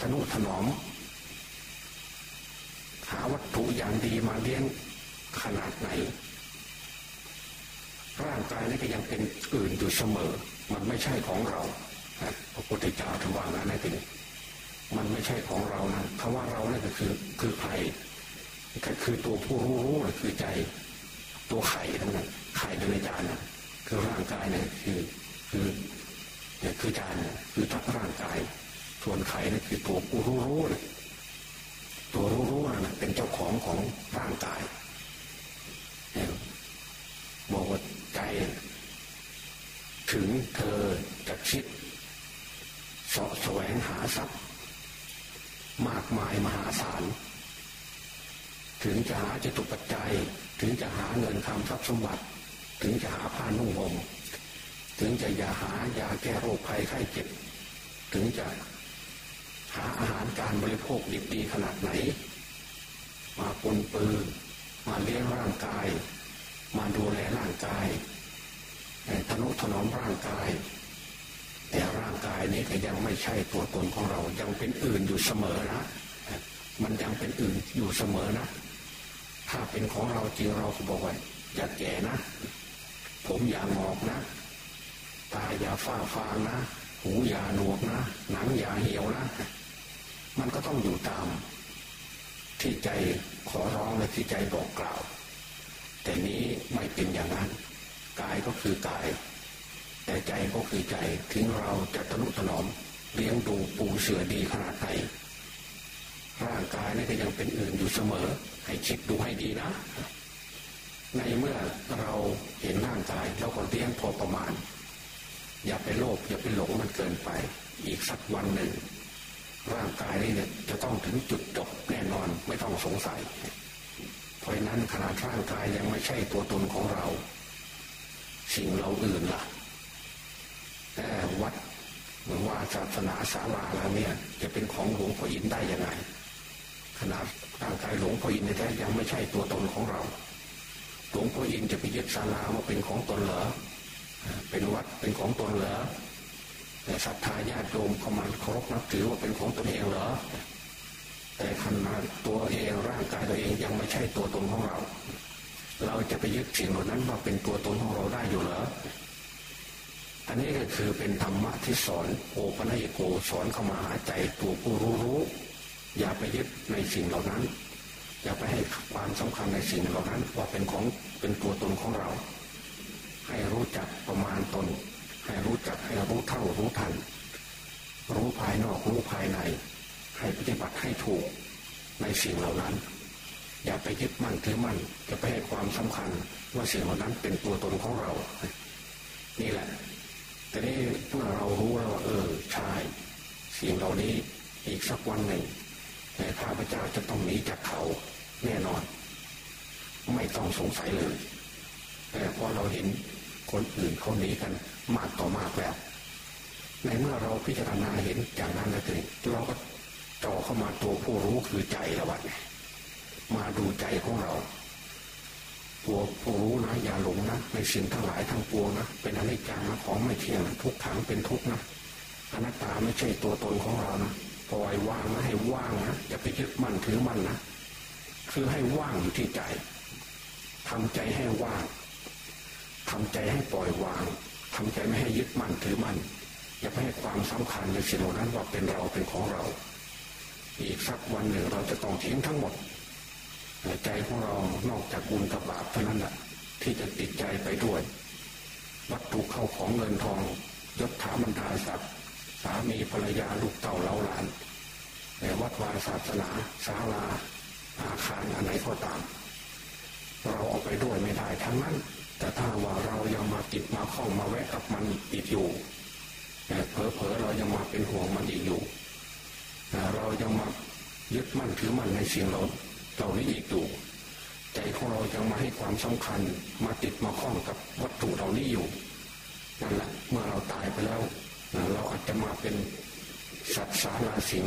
ทนุถนอม หาวัตถุอย่างดีมาเลี้ยงขนาดไหน ร่างกายนี้ก็ยังเป็นอื่นอยู่เสมอ มันไม่ใช่ของเราพระพุทธเจ้าถือว่างั้นนะทีนี้มันไม่ใช่ของเรานะคำว่าเราเนี่ยก็คือคือใคร ก็คือตัวผู้รู้รู้คือใจ ตัวไข่ทั้งนั้นไข่ในจานนะคือร่างกายเนี่ยคือคือเนี่ยคือจานเนี่ยคือทักร่างกาย ส่วนไข่นี่คือตัวผู้รู้รู้เลยตัวรู้รู้นะเป็นเจ้าของของร่างกายเนี่ยบอกว่าใจ ถึงเธอจะคิดสาะแสวงหาทรัพย์มากมายมหาศาล ถึงจะหาจตุปัจจัย ถึงจะหาเงินคำทรัพย์สมบัติ ถึงจะหาผ้านุ่งห่มถึงจะยาหายาแก้โรคภัยไข้เจ็บ ถึงจะหาอาหารการบริโภคดีดีขนาดไหน มาปนปือมาเลี้ยงร่างกาย มาดูแลร่างกายทนุถนอมร่างกาย แต่ร่างกายนี้ก็ยังไม่ใช่ตัวตนของเรายังเป็นอื่นอยู่เสมอนะ มันยังเป็นอื่นอยู่เสมอนะ ถ้าเป็นของเราจริงเราก็บอกว่าอย่าแก่นะ ผมอย่างงอกนะ ตาอย่าฝ้าฟางนะ หูอย่าหนวกนะ หนังอย่าเหี่ยวนะ มันก็ต้องอยู่ตาม ที่ใจขอร้องและที่ใจบอกกล่าว แต่นี้ไม่เป็นอย่างนั้น กายก็คือกาย แต่ใจก็คือใจ ถึงเราจะตนุถนอมเลี้ยงดูปูเสือดีขนาดไหน ร่างกายนี่ก็ยังเป็นอื่นอยู่เสมอ ให้คิดดูให้ดีนะ ในเมื่อเราเห็นร่างกายเราก็เลี้ยงพอประมาณ อย่าไปโลภอย่าไปหลงมันเกินไป อีกสักวันหนึ่ง ร่างกายนี่เนี่ยจะต้องถึงจุดจบแน่นอนไม่ต้องสงสัย เพราะนั้นขนาดร่างกายยังไม่ใช่ตัวตนของเรา สิ่งเราอื่นล่ะแต่วัดหมือว่าศาสนาศาลาแล้วเนี่ย จะเป็นของหลวงพ่ออินได้ยังไง ขนาดร่างกายหลวงพ่ออินแท้ยังไม่ใช่ตัวตนของเรา หลวงพ่ออินจะไปยึดศาลามาเป็นของตนเหรอเป็นวัดเป็นของตนเหรอแต่ศรัทธาญาติโยมเขามาเคารพนับถือว่าเป็นของตนเองเหรอแต่ขนาดตัวเองร่างกายตัวเองยังไม่ใช่ตัวตนของเรา เราจะไปยึดสิ่งเหล่านั้นว่าเป็นตัวตนของเราได้อยู่เหรออันนี้ก็คือเป็นธรรมะที่สอนโอปัญญโกสอนเข้ามาหาใจตัวผู้รู้รู้ อย่าไปยึดในสิ่งเหล่านั้น อย่าไปให้ความสำคัญในสิ่งเหล่านั้นว่าเป็นของเป็นตัวตนของเรา ให้รู้จักประมาณตน ให้รู้จักให้รู้เท่ารู้ทัน รู้ภายนอกรู้ภายใน ให้ปฏิบัติให้ถูกในสิ่งเหล่านั้น อย่าไปยึดมั่นถือมั่นจะไปให้ความสำคัญว่าสิ่งเหล่านั้นเป็นตัวตนของเรา นี่แหละ แต่นี้เมื่อเรารู้แล้วว่าเออใช่สิ่งเหล่านี้อีกสักวันหนึ่ง แต่ข้าพเจ้าจะต้องหนีจากเขาแน่นอน ไม่ต้องสงสัยเลย แต่พอเราเห็นคนอื่นเขาหนีกันมากต่อมากแล้ว ในเมื่อเราพิจารณาเห็นอย่างนั้นแล้วทีเราก็จ่อเข้ามาตัวผู้รู้คือใจละวันมาดูใจของเรา ตัวผู้รู้นะอย่าหลงนะในสิ่งทั้งหลายทั้งปวงนะเป็นอนิจจังนะของไม่เที่ยงทุกขังเป็นทุกนะอนัตตาไม่ใช่ตัวตนของเรานะ ปล่อยวางนะให้ว่างนะอย่าไปยึดมั่นถือมั่นนะคือให้ว่างอยู่ที่ใจทำใจให้ว่างทำใจให้ปล่อยวางทำใจไม่ให้ยึดมั่นถือมั่นอย่าไปให้ความสำคัญในสิ่งเหล่านั้นว่าเป็นเราเป็นของเรา อีกสักวันหนึ่งเราจะต้องทิ้งทั้งหมดใจของเรานอกจากบุญกับบาปเท่านั้นแหละที่จะติดใจไปด้วย วัตถุเข้าของเงินทองยศถาบรรดาศักดิ์ามีภรรยาลูกเต่าเล้าหลานแต่วัดวาศาสนาศาลาอาคารอันไหนก็ตาม เราเอาไปด้วยไม่ได้ทั้งนั้น แต่ถ้าว่าเรายังมาติดมาข้องมาแวะกับมันอีกอยู่เผลอเผลอเรายังมาเป็นห่วงมันอีกอยู่เรายังมายึดมั่นถือมั่นในเสิ่งเราเหล่านี้อีกอยู่ใจของเรายังมาให้ความสำคัญมาติดมาข้องกับวัตถุเหล่านี้อยู่นั่นแหละเมื่อเราตายไปแล้ว เราอาจจะมาเป็นสัตว์สาราสิง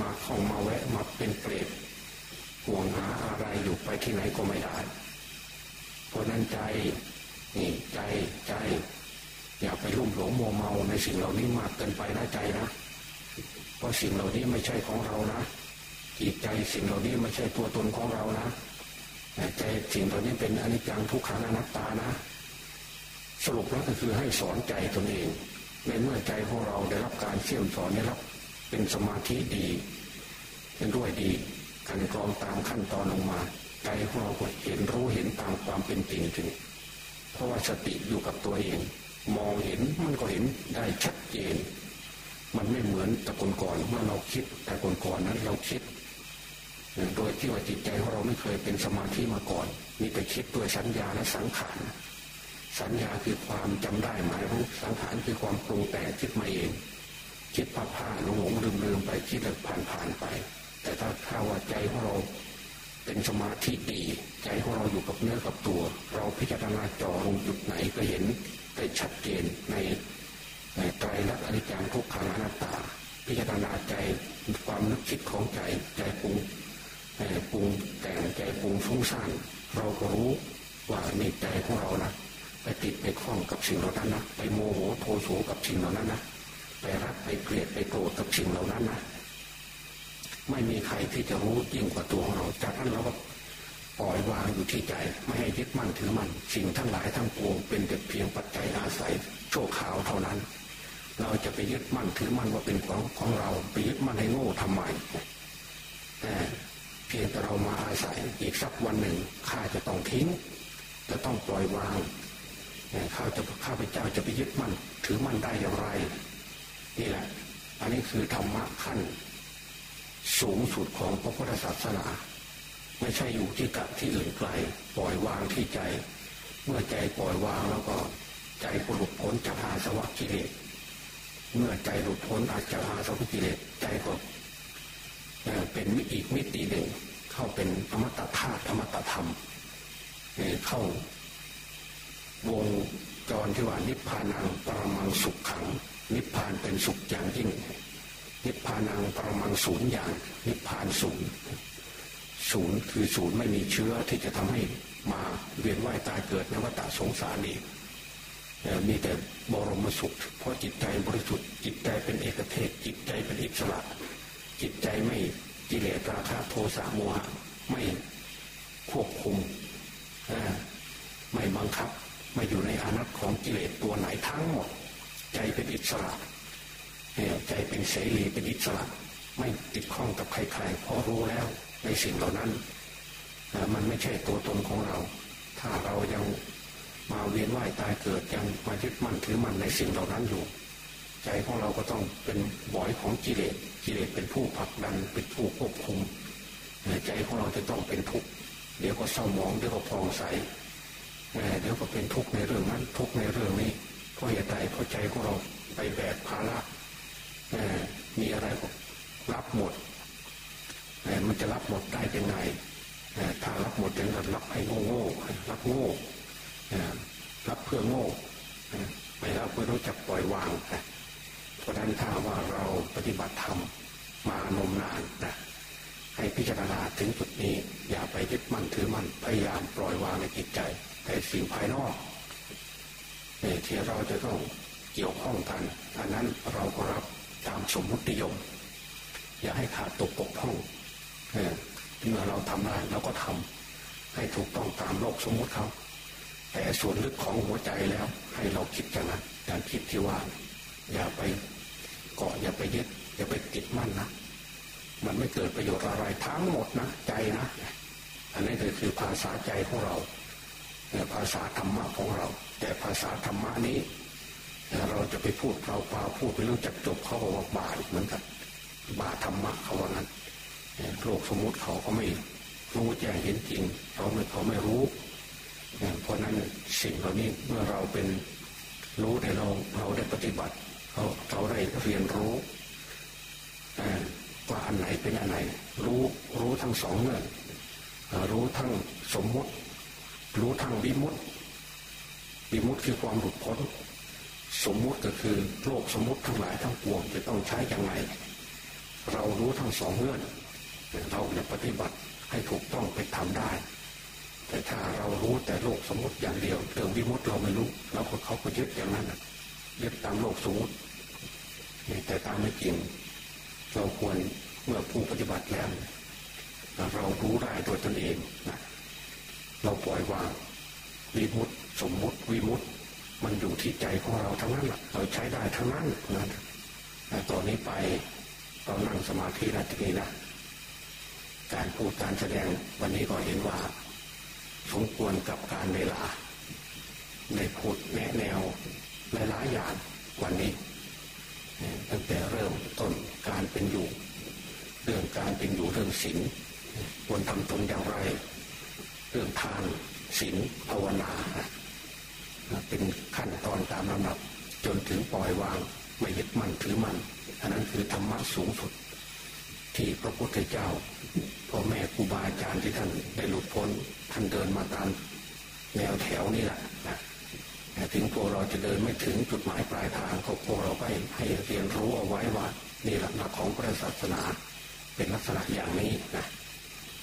มาเข้ามาแวะมาเป็นเปรตห่วงหาอะไรอยู่ไปที่ไหนก็ไม่ได้เพราะนั้นใจนี่ใจใจอย่าไปรุ่มหลงโมเมาในสิ่งเหล่านี้มากเกินไปนะใจนะเพราะสิ่งเหล่านี้ไม่ใช่ของเรานะจิตใจสิ่งเหล่านี้ไม่ใช่ตัวตนของเรานะใจสิ่งเหล่านี้เป็นอนิจจังทุกขังอนัตตานะ สรุปแล้วก็คือให้สอนใจตนเอง ในเมื่อใจของเราได้รับการเชี่ยมสอนได้รับเป็นสมาธิดี เป็นด้วยดีการกรองตามขั้นตอนลงมา ใจของเราก็เห็นรู้เห็นตามความเป็นจริงถึงเพราะว่าสติอยู่กับตัวเอง มองเห็นมันก็เห็นได้ชัดเจน มันไม่เหมือนแต่ก่อนก่อนเมื่อเราคิดแต่ก่อนก่อนนั้นเราคิดโดยที่ว่าจิตใจของเราไม่เคยเป็นสมาธิมาก่อน มีแต่คิดด้วยสัญญาและสังขาร สัญญาคือความจำได้หมายรู้สังขารคือความปรุงแต่งคิดมาเองคิดผ่าผ่านหลงหลงลืมลืมไปคิดแล้วผ่านผ่านไป แต่ถ้าถ้าว่าใจของเราเป็นสมาธิดีใจของเราอยู่กับเนื้อกับตัว เราพิจารณาจอลงจุดไหนก็เห็นได้ชัดเจนในในไตรลักษณ์อนิจจังทุกขังอนัตตา พิจารณาใจความนึกคิดของใจใจปรุงปรุงแต่งใจปรุงฟุ้งซ่านเราก็รู้ว่าในใจของเรานะ ไปติดไปคล้องกับสิ่งเหล่านั้นนะไปโมโหโทโสกับสิ่งเหล่านั้นนะไปรักไปเกลียดไปโกรธกับสิ่งเหล่านั้นนะไม่มีใครที่จะรู้ยิ่งกว่าตัวของเรา จากนั้นเราก็ปล่อยวางอยู่ที่ใจ ไม่ให้ยึดมั่นถือมั่นสิ่งทั้งหลายทั้งปวงเป็นแต่เพียงปัจจัยอาศัยโชคขาวเท่านั้น เราจะไปยึดมั่นถือมั่นว่าเป็นของของเราไปยึดมั่นให้โง่ทำไมแต่เพียงแต่เรามาอาศัยอีกสักวันหนึ่งข้าจะต้องทิ้ง จะต้องปล่อยวาง ข้าจะข้าพเจ้าจะไปยึดมั่น ถือมั่นได้อย่างไร นี่แหละ อันนี้คือธรรมะขั้น สูงสุดของพระพุทธศาสนา ไม่ใช่อยู่ที่กับที่อื่นไกล ปล่อยวางที่ใจ เมื่อใจปล่อยวางแล้วก็ใจหลุดพ้นจากอาสวะกิเลสเมื่อใจหลุดพ้นอาจากอาสวะกิเลสใจก็เป็นมิอีกมิติหนึ่ง เข้าเป็นธรรมตธาตุธรรมตธรรมเข้า วงจรที่ว่านิพพานังปรมังสุขขัง นิพพานเป็นสุขอย่างยิ่ง นิพพานังปรมังศูนย์อย่าง นิพพานศูนย์ศูนย์คือศูนย์ไม่มีเชื้อที่จะทำให้มาเวียนว่ายตายเกิดนวัฏสงสารนี้มีแต่บรมสุข เพราะจิตใจบริสุทธิ์จิตใจเป็นเอกเทศจิตใจเป็นอิสระ จิตใจไม่กิเลสราคะโทสะโมหะไม่ควบคุมไม่บังคับ ม่อยู่ในอนัตของกิเลสตัวไหนทั้งหมด ใจเป็นอิสระใจเป็นเสรีเป็นอิสระ ไม่ติดข้องกับใครๆเพราะรู้แล้วในสิ่งเหล่านั้นมันไม่ใช่ตัวตนของเรา ถ้าเรายังมาเวียนว่ายตายเกิดยังมายึดมั่นถือมั่นในสิ่งเหล่านั้นอยู่ ใจของเราก็ต้องเป็นบ่อยของกิเลสกิเลสเป็นผู้ผลักดันเป็นผู้ควบคุมใจของเราจะต้องเป็นทุกข์เดี๋ยวก็เศร้าหมองเดี๋ยวก็พองใส เดี๋ยวก็เป็นทุกข์ในเรื่องนั้นทุกข์ในเรื่องนี้เพราะเหตุใดเพราะใจของเราไปแบกภาระมีอะไรก็รับหมดมันจะรับหมดได้ยังไงถ้ารับหมดยังไงรับให้โง่โง่รับโง่รับเพื่อโง่ไม่รับเพื่อรู้จักปล่อยวางเพราะนั้นถ้าว่าเราปฏิบัติธรรมมานมนานนะ ให้พิจารณาถึงจุดนี้ อย่าไปยึดมั่นถือมั่นพยายามปล่อยวางในจิตใจ แต่สิ่งภายนอกที่เราจะต้องเกี่ยวข้องกันอันนั้นเราก็รับตามสมมติยม อย่าให้ขาดตกปกพร่องเมื่อเราทำได้เราก็ทำให้ถูกต้องตามโลกสมมติเขาแต่ส่วนลึกของหัวใจแล้ว ให้เราคิดกันนะการคิดที่ว่า อย่าไปเกาะอย่าไปยึดอย่าไปติดมั่นนะ มันไม่เกิดประโยชน์อะไรทั้งหมดนะใจนะอันนี้คือภาษาใจของเราภาษาธรรมะของเรา แต่ภาษาธรรมะนี้ เราจะไปพูดเราเปล่าพูดไปเรื่องจักจบเขาบอกบาเหมือนกันบาธรรมะเขาว่างั้นโลกสมมุติเขาก็ไม่รู้แจ้งเห็นจริงเราไม่เขาไม่รู้เพราะนั้นสิ่งเหล่านี้เมื่อเราเป็นรู้แต่เราเราได้ปฏิบัติเราเราได้เรียนรู้ ว่าอันไหนเป็นอันไหน รู้รู้ทั้งสองเงื่อนรู้ทั้งสมมติ รู้ทั้งวิมุตติวิมุติคือความหลุดพ้นสมมุติก็คือโลกสมมุติทั้งหลายทั้งปวงจะต้องใช้อย่างไรเรารู้ทั้งสองเงื่อนเราจะปฏิบัติให้ถูกต้องไปทำได้ แต่ถ้าเรารู้แต่โลกสมมติอย่างเดียวเรื่องวิมุตติเราไม่รู้เราก็เขาก็ยึดอย่างนั้นยึดตามโลกสมมติแต่ตามไม่จริงเราควร เมื่อผู้ปฏิบัติแล้วเรารู้ได้โดยตนเองนะเราปล่อยวางวิมุตสมมุติวิมุตมันอยู่ที่ใจของเราทั้งนั้นเราใช้ได้ทั้งนั้นนะตอนนี้ไปเรานั่งสมาธิแล้วทีนี้นะการพูดการแสดงวันนี้ก็เห็นว่า สมควรกับการเวลาในพูดแนะแนวหลายๆอย่างวันนี้ตั้งแต่เริ่มต้นการเป็นอยู่ เรื่องการเป็นอยู่เรื่องศีลควรทำตนอย่างไร เรื่องทานศีลภาวนาเป็นขั้นตอนตามลำดับ จนถึงปล่อยวางไม่ยึดมั่นถือมั่นอันนั้นคือธรรมะสูงสุด ที่พระพุทธเจ้าพ่อแม่ครูบาอาจารย์ที่ท่านได้หลุดพ้นท่านเดินมาตามแนวแถวนี่แหละนะถึงพวกเราจะเดินไม่ถึงจุดหมายปลายทางก็พวกเราไปให้เรียนรู้เอาไว้ว่านี่หลักหลักของพระศาสนา เป็นลักษณะอย่างนี้นะ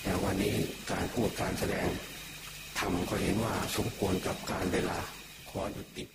แต่วันนี้การพูดการแสดงทำก็เห็นว่าสมควรกับการเวลาขอหยุดติด